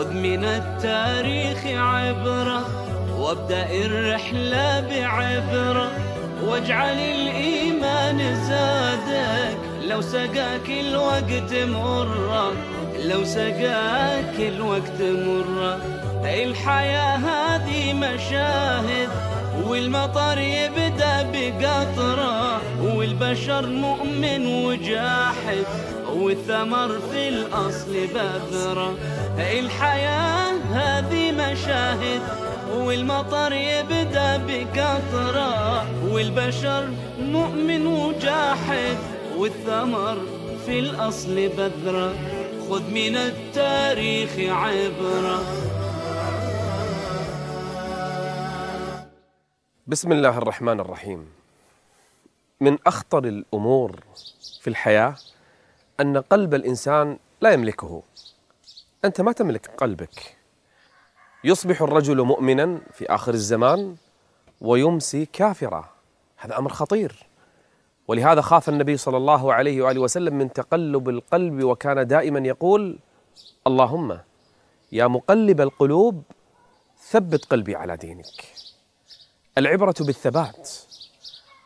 خذ من التاريخ عبرة وابدأ الرحلة بعبرة واجعل الإيمان زادك. لو سقاك الوقت مرة لو سقاك الوقت مرة. الحياة هذه مشاهد والمطر يبدأ بقطرة والبشر مؤمن وجاحد. والثمر في الأصل بذرة. الحياة هذه مشاهد والمطر يبدأ بقطرة والبشر مؤمن وجاحد والثمر في الأصل بذرة. خذ من التاريخ عبرة. بسم الله الرحمن الرحيم. من أخطر الأمور في الحياة أن قلب الإنسان لا يملكه. أنت ما تملك قلبك. يصبح الرجل مؤمنا في آخر الزمان ويمسي كافرا. هذا أمر خطير. ولهذا خاف النبي صلى الله عليه وآله وسلم من تقلب القلب وكان دائما يقول اللهم يا مقلب القلوب ثبت قلبي على دينك. العبرة بالثبات.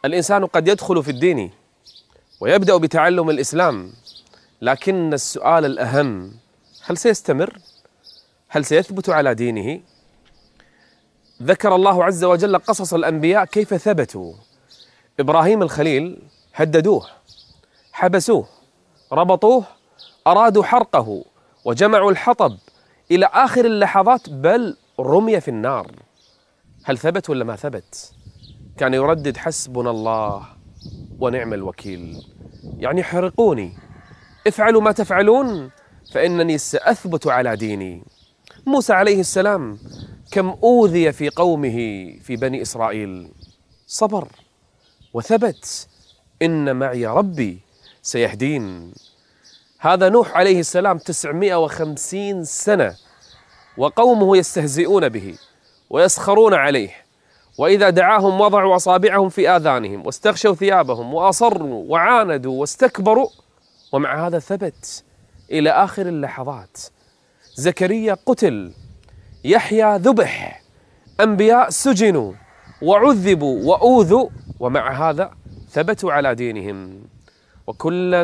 الإنسان قد يدخل في الدين ويبدأ بتعلم الإسلام. لكن السؤال الأهم هل سيستمر؟ هل سيثبت على دينه؟ ذكر الله عز وجل قصص الأنبياء كيف ثبتوا. إبراهيم الخليل هددوه حبسوه ربطوه أرادوا حرقه وجمعوا الحطب إلى آخر اللحظات بل رمي في النار. هل ثبت ولا ما ثبت؟ كان يردد حسبنا الله ونعم الوكيل. يعني حرقوني. افعلوا ما تفعلون فإنني سأثبت على ديني. موسى عليه السلام كم أوذي في قومه في بني إسرائيل؟ صبر وثبت إن معي ربي سيهدين. هذا نوح عليه السلام تسعمائة وخمسين سنة وقومه يستهزئون به ويسخرون عليه وإذا دعاهم وضعوا أصابعهم في آذانهم واستغشوا ثيابهم وأصروا وعاندوا واستكبروا ومع هذا ثبت إلى آخر اللحظات. زكريا قتل يحيى ذبح أنبياء سجنوا وعذبوا وأوذوا ومع هذا ثبتوا على دينهم. وكلا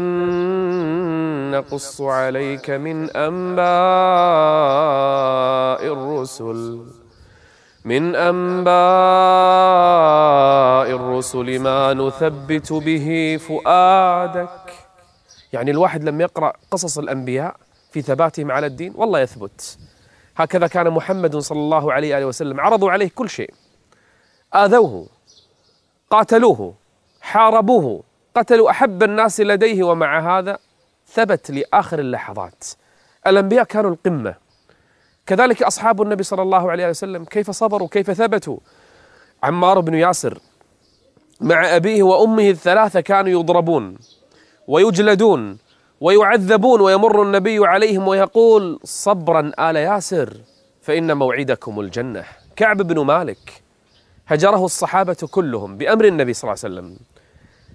نقص عليك من أنباء الرسل من أنباء الرسل ما نثبت به فؤادك. يعني الواحد لما يقرأ قصص الأنبياء في ثباتهم على الدين والله يثبت. هكذا كان محمد صلى الله عليه وآله وسلم. عرضوا عليه كل شيء. آذوه قاتلوه حاربوه قتلوا أحب الناس لديه ومع هذا ثبت لآخر اللحظات. الأنبياء كانوا القمة. كذلك أصحاب النبي صلى الله عليه وسلم كيف صبروا كيف ثبتوا؟ عمار بن ياسر مع أبيه وأمه الثلاثة كانوا يضربون. ويجلدون ويعذبون ويمر النبي عليهم ويقول صبرا آل ياسر فإن موعدكم الجنة. كعب بن مالك هجره الصحابة كلهم بأمر النبي صلى الله عليه وسلم.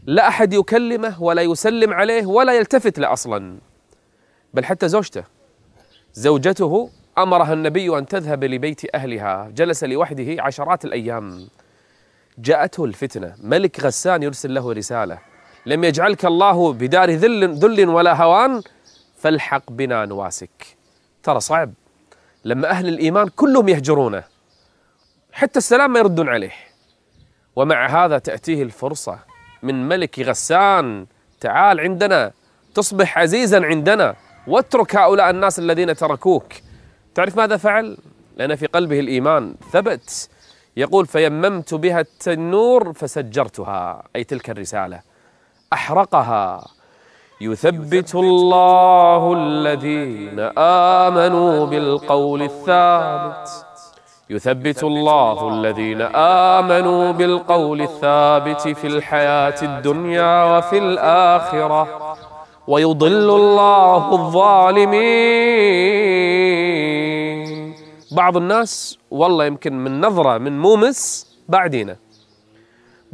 لا أحد يكلمه ولا يسلم عليه ولا يلتفت له أصلا بل حتى زوجته. زوجته أمرها النبي أن تذهب لبيت أهلها جلس لوحده عشرات الأيام. جاءته الفتنة. ملك غسان يرسل له رسالة. لم يجعلك الله بدار ذل ذل ولا هوان فالحق بنا نواسك. ترى صعب. لما أهل الإيمان كلهم يهجرونه حتى السلام ما يردون عليه. ومع هذا تأتيه الفرصة من ملك غسان تعال عندنا تصبح عزيزا عندنا واترك هؤلاء الناس الذين تركوك. تعرف ماذا فعل؟ لأن في قلبه الإيمان ثبت. يقول فيممت بها التنور فسجرتها. أي تلك الرسالة. أحرقها. يثبت الله الذين آمنوا بالقول الثابت. يثبت الله الذين آمنوا بالقول الثابت في الحياة الدنيا وفي الآخرة. ويضل الله الظالمين. بعض الناس والله يمكن من نظرة من مومس بعدينا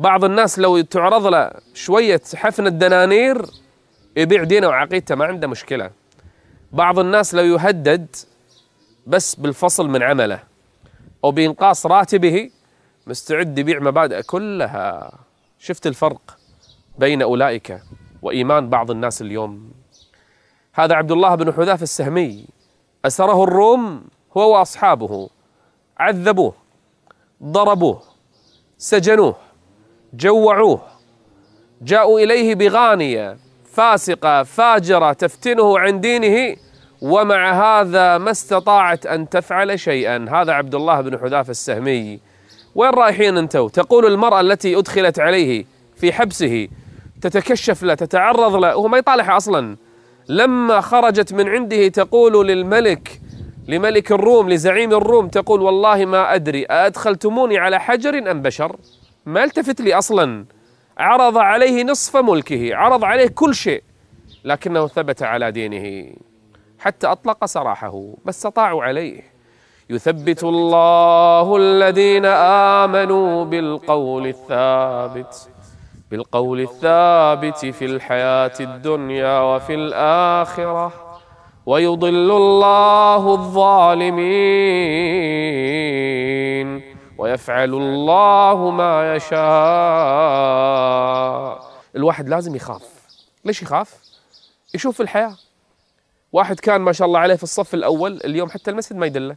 بعض الناس لو تعرض له شوية حفن الدنانير يبيع دينه وعقيدته ما عنده مشكلة. بعض الناس لو يهدد بس بالفصل من عمله أو بإنقاص راتبه مستعد يبيع مبادئه كلها. شفت الفرق بين أولئك وإيمان بعض الناس اليوم؟ هذا عبد الله بن حذافة السهمي. أسره الروم هو وأصحابه. عذبوه ضربوه سجنوه. جوعوه. جاءوا إليه بغانية فاسقة فاجرة تفتنه عن دينه ومع هذا ما استطاعت أن تفعل شيئا. هذا عبد الله بن حذافة السهمي. وين رايحين انتو تقول المرأة التي أدخلت عليه في حبسه تتكشف له تتعرض له. وهو ما يطالعها أصلا. لما خرجت من عنده تقول للملك لملك الروم لزعيم الروم تقول والله ما أدري أدخلتموني على حجر أم بشر؟ ما التفت لي أصلا. عرض عليه نصف ملكه عرض عليه كل شيء لكنه ثبت على دينه. حتى أطلق سراحه ما استطاعوا عليه. يثبت الله الذين آمنوا بالقول الثابت بالقول الثابت في الحياة الدنيا وفي الآخرة. ويضل الله الظالمين. ويفعل الله ما يشاء. الواحد لازم يخاف. ليش يخاف؟ يشوف الحياة. واحد كان ما شاء الله عليه في الصف الأول اليوم حتى المسجد ما يدله.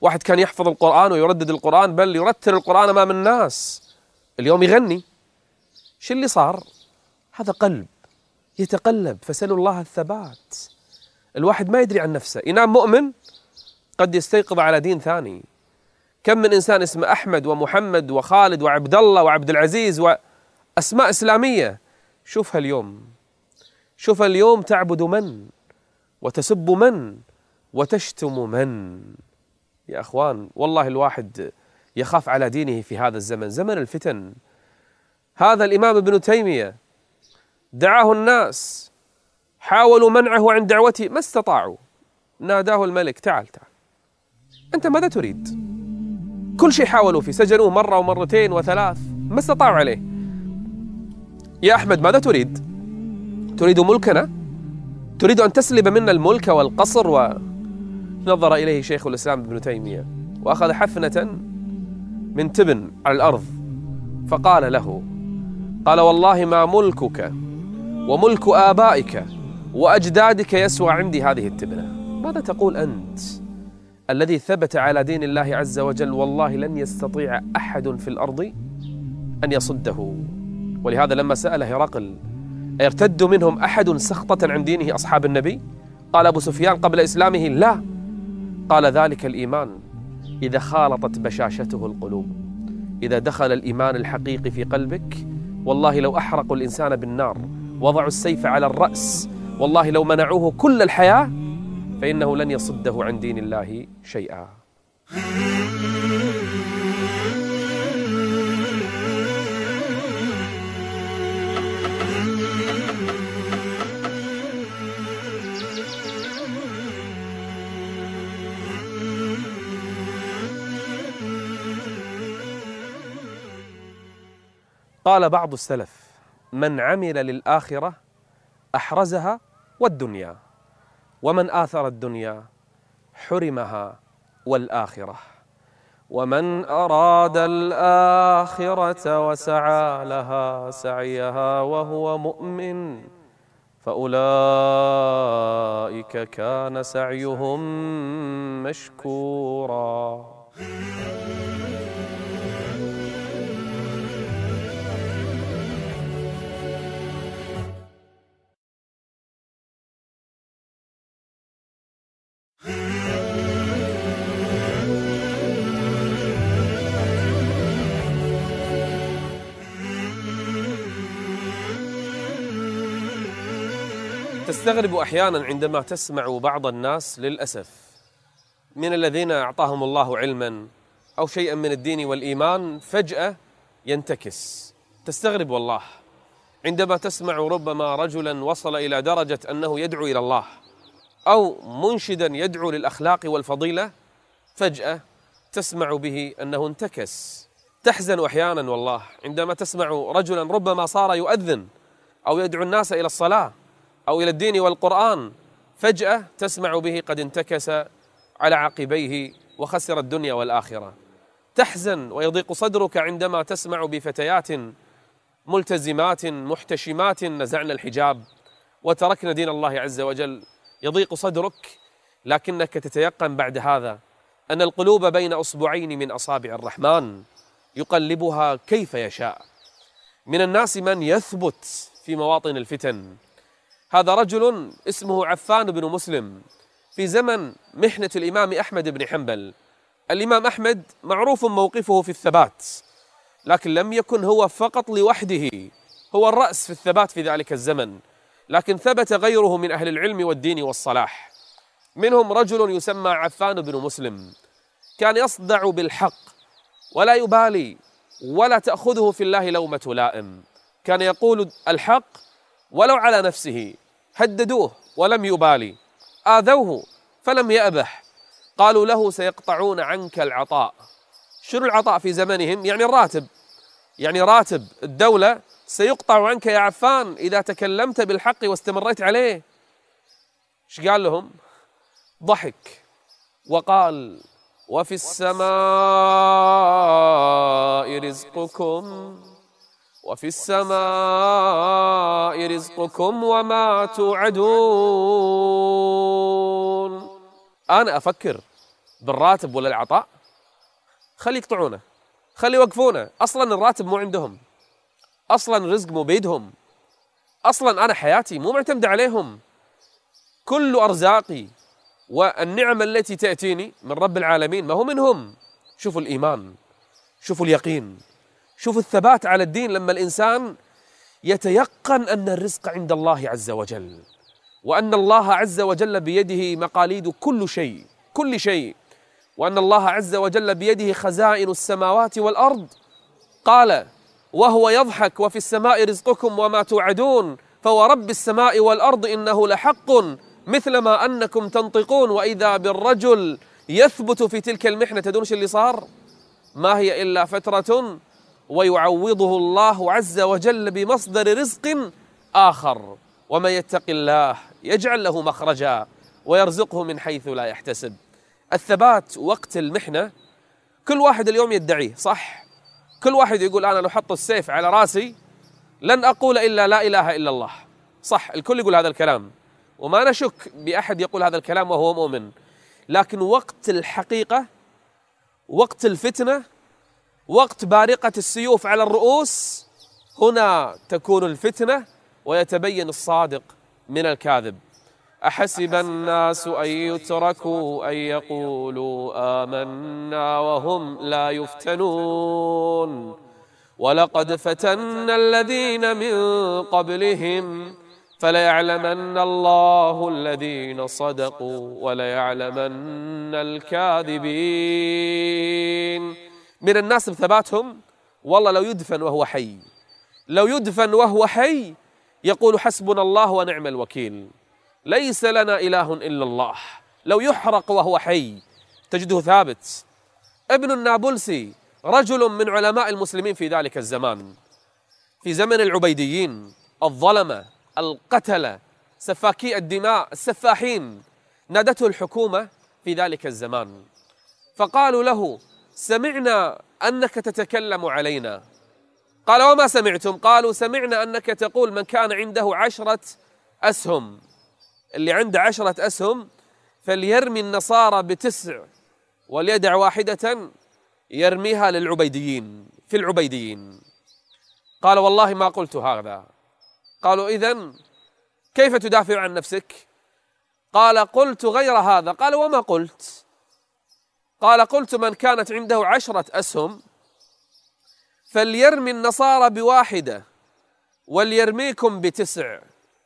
واحد كان يحفظ القرآن ويردد القرآن بل يرتل القرآن أمام الناس. اليوم يغني. شو اللي صار؟ هذا قلب يتقلب فسلوا الله الثبات. الواحد ما يدري عن نفسه. ينام مؤمن قد يستيقظ على دين ثاني. كم من إنسان اسمه أحمد ومحمد وخالد وعبد الله وعبد العزيز وأسماء إسلامية. شوفها اليوم شوفها اليوم تعبد من وتسب من وتشتم من. يا أخوان والله الواحد يخاف على دينه في هذا الزمن زمن الفتن. هذا الإمام ابن تيمية. دعاه الناس. حاولوا منعه عن دعوته ما استطاعوا. ناداه الملك تعال تعال. أنت ماذا تريد؟ كل شيء حاولوا فيه سجنوه مرة ومرتين وثلاث ما استطاعوا عليه. يا أحمد ماذا تريد؟ تريد ملكنا؟ تريد أن تسلب منا الملك والقصر ونظر إليه شيخ الإسلام ابن تيمية وأخذ حفنة من تبن على الأرض فقال له قال والله ما ملكك وملك آبائك وأجدادك يسوى عندي هذه التبنة. ماذا تقول أنت؟ الذي ثبت على دين الله عز وجل والله لن يستطيع أحد في الأرض أن يصده. ولهذا لما سأل هرقل ارتد منهم أحد سخطة عن دينه أصحاب النبي؟ قال أبو سفيان قبل إسلامه لا. قال ذلك الإيمان إذا خالطت بشاشته القلوب. إذا دخل الإيمان الحقيقي في قلبك والله لو أحرقوا الإنسان بالنار وضعوا السيف على الرأس والله لو منعوه كل الحياة فإنه لن يصده عن دين الله شيئا. قال بعض السلف من عمل للآخرة أحرزها والدنيا. ومن آثر الدنيا حرمها والآخرة. ومن أراد الآخرة وسعى لها سعيها وهو مؤمن فأولئك كان سعيهم مشكورا. تستغرب أحيانا عندما تسمع بعض الناس للأسف من الذين أعطاهم الله علما أو شيئا من الدين والإيمان فجأة ينتكس. تستغرب والله. عندما تسمع ربما رجلا وصل إلى درجة أنه يدعو إلى الله أو منشدا يدعو للأخلاق والفضيلة فجأة تسمع به أنه انتكس. تحزن أحيانا والله عندما تسمع رجلا ربما صار يؤذن أو يدعو الناس إلى الصلاة. أو إلى الدين والقرآن فجأة تسمع به قد انتكس على عقبيه وخسر الدنيا والآخرة. تحزن ويضيق صدرك عندما تسمع بفتيات ملتزمات محتشمات نزعن الحجاب. وتركن دين الله عز وجل يضيق صدرك لكنك تتيقن بعد هذا أن القلوب بين أصبعين من أصابع الرحمن يقلبها كيف يشاء. من الناس من يثبت في مواطن الفتن. هذا رجل اسمه عفان بن مسلم في زمن محنة الإمام أحمد بن حنبل. الإمام أحمد معروف موقفه في الثبات لكن لم يكن هو فقط لوحده هو الرأس في الثبات في ذلك الزمن. لكن ثبت غيره من أهل العلم والدين والصلاح. منهم رجل يسمى عفان بن مسلم. كان يصدع بالحق ولا يبالي ولا تأخذه في الله لومة لائم. كان يقول الحق ولو على نفسه هددوه ولم يبالي. آذوه فلم يأبح قالوا له سيقطعون عنك العطاء. شنو العطاء في زمنهم؟ يعني الراتب. يعني راتب الدولة سيقطع عنك يا عفان إذا تكلمت بالحق واستمريت عليه. إيش قال لهم؟ ضحك وقال وفي السماء رزقكم وفي السماء رزقكم وما توعدون. أنا أفكر بالراتب ولا العطاء؟ خلي يقطعونه خلي يوقفونه. أصلا الراتب مو عندهم. أصلا الرزق مو بيدهم. أصلا أنا حياتي مو معتمدة عليهم. كل أرزاقي والنعم التي تأتيني من رب العالمين ما هو منهم. شوفوا الإيمان شوفوا اليقين. شوفوا الثبات على الدين لما الإنسان يتيقن أن الرزق عند الله عز وجل وأن الله عز وجل بيده مقاليد كل شيء كل شيء وأن الله عز وجل بيده خزائن السماوات والأرض. قال وهو يضحك وفي السماء رزقكم وما توعدون فورب السماء والأرض إنه لحق مثلما أنكم تنطقون وإذا بالرجل يثبت في تلك المحنة تدونش اللي صار ما هي إلا فترة ويعوضه الله عز وجل بمصدر رزق آخر. ومن يتق الله يجعل له مخرجا ويرزقه من حيث لا يحتسب. الثبات وقت المحنة كل واحد اليوم يدعيه صح؟ كل واحد يقول أنا لو حط السيف على راسي لن أقول إلا لا إله إلا الله. صح الكل يقول هذا الكلام. وما نشك بأحد يقول هذا الكلام وهو مؤمن. لكن وقت الحقيقة وقت الفتنة وقت بارقة السيوف على الرؤوس هنا تكون الفتنة ويتبين الصادق من الكاذب. أحسب الناس أن يتركوا أن يقولوا آمنا وهم لا يفتنون. ولقد فتنا الذين من قبلهم فليعلمن الله الذين صدقوا وليعلمن الكاذبين. من الناس بثباتهم؟ والله لو يدفن وهو حي. لو يدفن وهو حي يقول حسبنا الله ونعم الوكيل. ليس لنا إله إلا الله. لو يحرق وهو حي تجده ثابت. ابن النابلسي رجل من علماء المسلمين في ذلك الزمان. في زمن العبيديين الظلمة القتلة سفاكي الدماء السفاحين نادته الحكومة في ذلك الزمان. فقالوا له سمعنا أنك تتكلم علينا. قال وما سمعتم؟ قالوا سمعنا أنك تقول من كان عنده عشرة أسهم. اللي عنده عشرة أسهم فليرمي النصارى بتسع وليدع واحدة يرميها للعبيديين في العبيديين. قال والله ما قلت هذا. قالوا إذن كيف تدافع عن نفسك؟ قال قلت غير هذا. قال وما قلت؟ قال قلت من كانت عنده عشرة أسهم فليرمي النصارى بواحدة وليرميكم بتسع.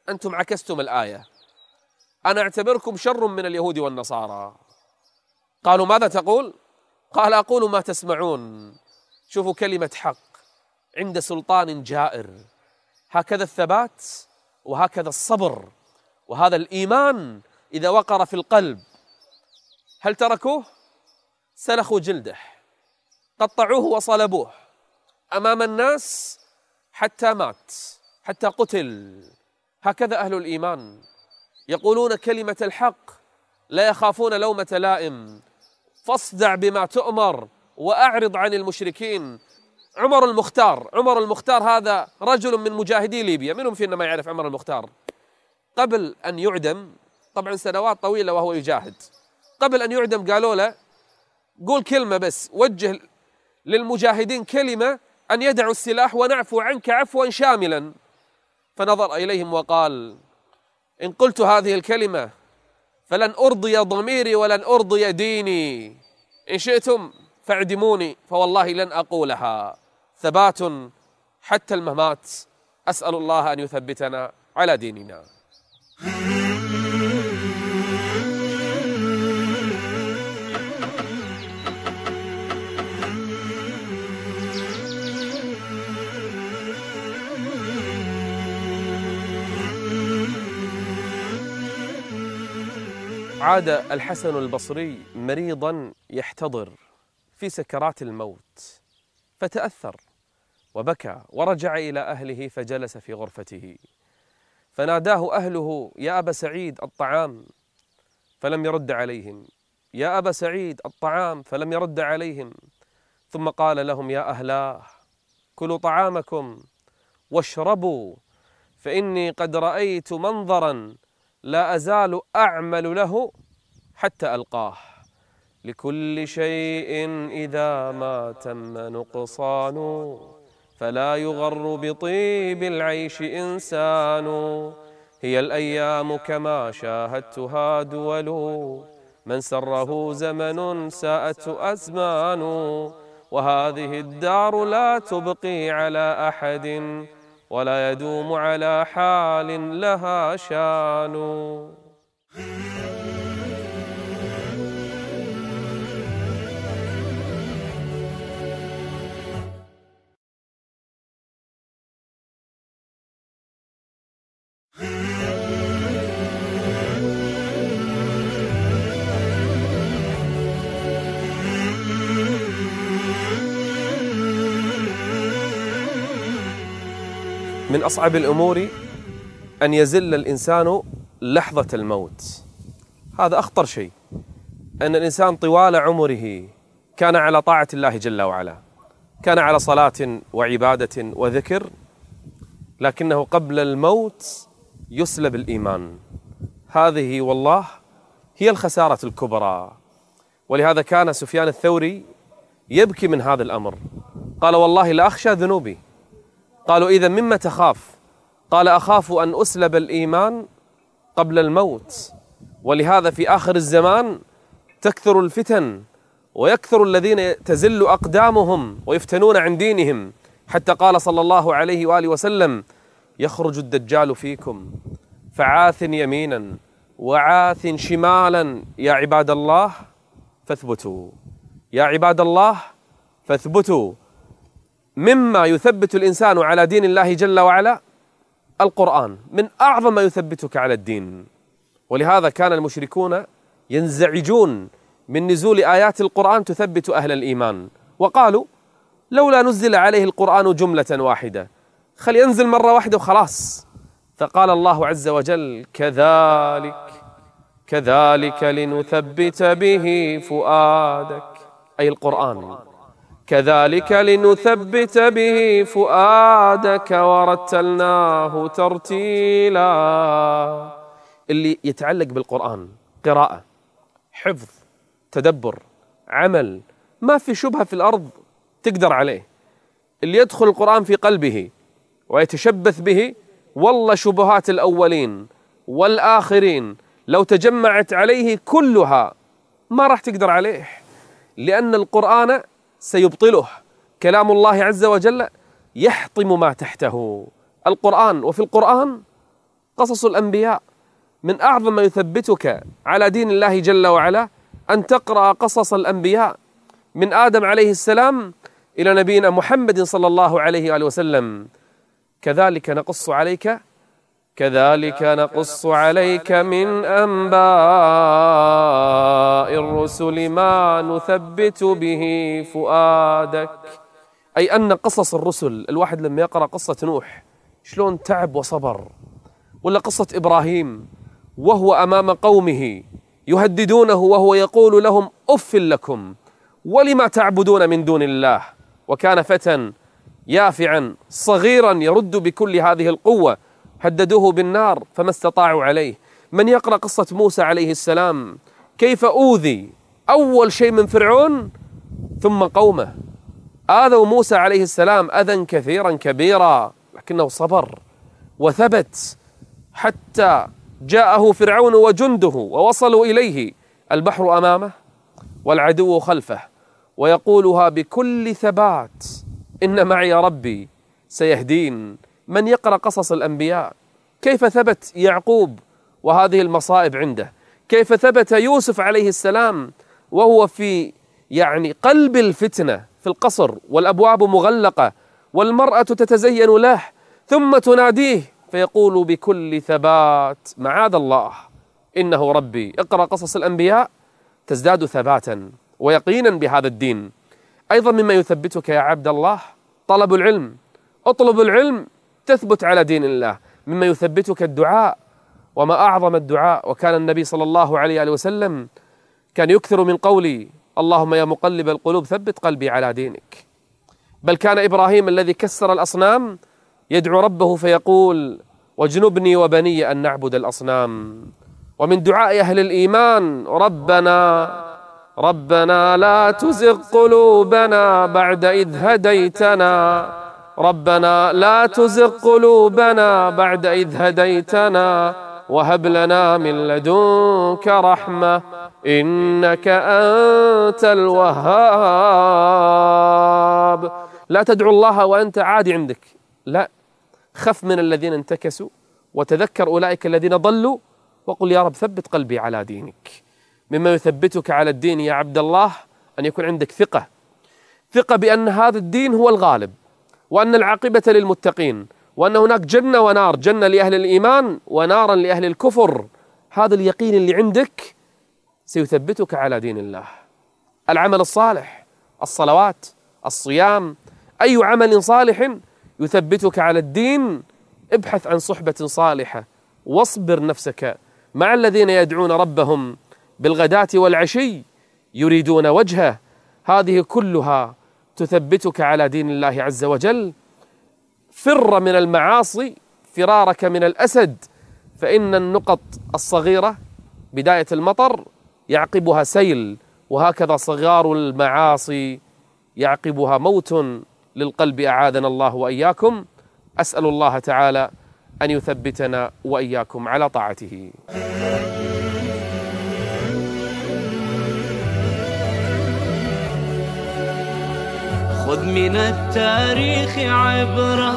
أنتم عكستم الآية. أنا أعتبركم شر من اليهود والنصارى. قالوا ماذا تقول؟ قال أقول ما تسمعون. شوفوا كلمة حق. عند سلطان جائر. هكذا الثبات وهكذا الصبر وهذا الإيمان إذا وقر في القلب. هل تركوه؟ سلخوا جلده قطعوه وصلبوه أمام الناس حتى مات حتى قتل. هكذا أهل الإيمان يقولون كلمة الحق لا يخافون لومة لائم. فاصدع بما تؤمر وأعرض عن المشركين. عمر المختار عمر المختار هذا رجل من مجاهدي ليبيا. منهم فينا ما يعرف عمر المختار. قبل أن يعدم طبعا سنوات طويلة وهو يجاهد. قبل أن يعدم قالوا له قول كلمة بس وجه للمجاهدين كلمة أن يدعوا السلاح ونعفو عنك عفوا شاملا. فنظر إليهم وقال إن قلت هذه الكلمة فلن أرضي ضميري ولن أرضي ديني. إن شئتم فاعدموني فوالله لن أقولها. ثبات حتى الممات أسأل الله أن يثبتنا على ديننا. عاد الحسن البصري مريضا يحتضر في سكرات الموت فتأثر وبكى ورجع إلى أهله فجلس في غرفته. فناداه أهله يا أبا سعيد الطعام. فلم يرد عليهم. يا أبا سعيد الطعام. فلم يرد عليهم. ثم قال لهم يا أهلاه كلوا طعامكم واشربوا فإني قد رأيت منظرا لا أزال أعمل له حتى ألقاه. لكل شيء إذا ما تم نقصان فلا يغر بطيب العيش إنسان. هي الأيام كما شاهدتها دول من سره زمن ساءته أزمان. وهذه الدار لا تبقي على أحد. ولا يدوم على حال لها شان. من أصعب الأمور أن يزل الإنسان لحظة الموت. هذا أخطر شيء. أن الإنسان طوال عمره كان على طاعة الله جل وعلا كان على صلاة وعبادة وذكر لكنه قبل الموت يسلب الإيمان. هذه والله هي الخسارة الكبرى. ولهذا كان سفيان الثوري يبكي من هذا الأمر. قال والله لا أخشى ذنوبي. قالوا إذا مما تخاف؟ قال أخاف أن أسلب الإيمان قبل الموت ولهذا في آخر الزمان تكثر الفتن ويكثر الذين تزل أقدامهم ويفتنون عن دينهم. حتى قال صلى الله عليه وآله وسلم يخرج الدجال فيكم فعاث يمينا وعاث شمالا. يا عباد الله فاثبتوا. يا عباد الله فاثبتوا. مما يثبت الإنسان على دين الله جل وعلا؟ القرآن. من أعظم ما يثبتك على الدين. ولهذا كان المشركون ينزعجون من نزول آيات القرآن تثبت أهل الإيمان. وقالوا لولا نزل عليه القرآن جملة واحدة خل ينزل مرة واحدة وخلاص. فقال الله عز وجل كذلك كذلك لنثبت به فؤادك. أي القرآن. كذلك لنثبت به فؤادك ورتلناه ترتيلا. اللي يتعلق بالقرآن قراءة حفظ تدبر عمل ما في شبهة في الأرض تقدر عليه. اللي يدخل القرآن في قلبه ويتشبث به والله شبهات الأولين والآخرين لو تجمعت عليه كلها ما راح تقدر عليه. لأن القرآن سيبطله. كلام الله عز وجل يحطم ما تحته. القرآن وفي القرآن قصص الأنبياء. من أعظم ما يثبتك على دين الله جل وعلا أن تقرأ قصص الأنبياء من آدم عليه السلام إلى نبينا محمد صلى الله عليه وآله وسلم. كذلك نقص عليك كذلك نقص عليك من أنباء الرسل ما نثبت به فؤادك. أي أن قصص الرسل الواحد لما يقرأ قصة نوح شلون تعب وصبر؟ ولا قصة إبراهيم وهو أمام قومه يهددونه وهو يقول لهم أف لكم ولما تعبدون من دون الله؟ وكان فتى يافعا صغيرا يرد بكل هذه القوة. هددوه بالنار فما استطاعوا عليه. من يقرأ قصة موسى عليه السلام؟ كيف أوذي أول شيء من فرعون ثم قومه؟ آذوا موسى عليه السلام أذى كثيرا كبيرا لكنه صبر وثبت حتى جاءه فرعون وجنده ووصلوا إليه. البحر أمامه والعدو خلفه ويقولها بكل ثبات إن معي ربي سيهدين. من يقرأ قصص الأنبياء؟ كيف ثبت يعقوب وهذه المصائب عنده؟ كيف ثبت يوسف عليه السلام وهو في يعني قلب الفتنة في القصر والأبواب مغلقة والمرأة تتزين له ثم تناديه فيقول بكل ثبات معاذ الله إنه ربي. اقرأ قصص الأنبياء تزداد ثباتا ويقينا بهذا الدين. أيضا مما يثبتك يا عبد الله طلب العلم. اطلب العلم تثبت على دين الله مما يثبتك الدعاء وما أعظم الدعاء. وكان النبي صلى الله عليه وسلم كان يكثر من قولي اللهم يا مقلب القلوب ثبت قلبي على دينك. بل كان إبراهيم الذي كسر الأصنام يدعو ربه فيقول واجنبني وبني أن نعبد الأصنام. ومن دعاء أهل الإيمان ربنا ربنا لا تزغ قلوبنا بعد إذ هديتنا. ربنا لا تزغ قلوبنا بعد إذ هديتنا وهب لنا من لدنك رحمة إنك أنت الوهاب. لا تدعو الله وأنت عادي عندك. لا. خف من الذين انتكسوا وتذكر أولئك الذين ضلوا وقل يا رب ثبت قلبي على دينك. مما يثبتك على الدين يا عبد الله أن يكون عندك ثقة. ثقة بأن هذا الدين هو الغالب. وأن العاقبة للمتقين وأن هناك جنة ونار جنة لأهل الإيمان ونارا لأهل الكفر. هذا اليقين اللي عندك سيثبتك على دين الله. العمل الصالح الصلوات الصيام أي عمل صالح يثبتك على الدين. ابحث عن صحبة صالحة واصبر نفسك مع الذين يدعون ربهم بالغداة والعشي يريدون وجهه. هذه كلها تثبتك على دين الله عز وجل. فر من المعاصي فرارك من الأسد. فإن النقط الصغيرة بداية المطر يعقبها سيل. وهكذا صغار المعاصي يعقبها موت للقلب أعاذنا الله وإياكم. أسأل الله تعالى أن يثبتنا وإياكم على طاعته. خذ من التاريخ عبرة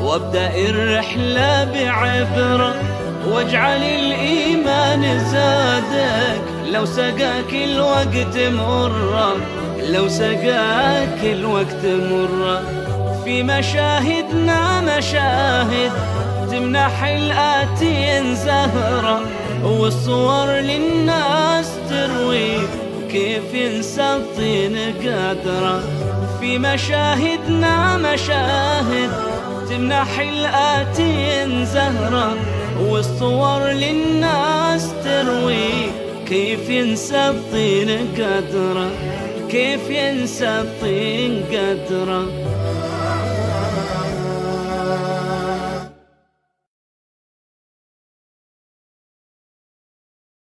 وابدأ الرحلة بعبرة واجعل الإيمان زادك. لو سقاك الوقت مرة لو سقاك الوقت مرة. في مشاهدنا مشاهد تمنح الآتين زهرة. والصور للناس تروي كيف ينسى الطين قدرة. في مشاهدنا مشاهد تمنح الآتين زهرة والصور للناس تروي. كيف ينسى الطين قدرة؟ كيف ينسى الطين قدرة؟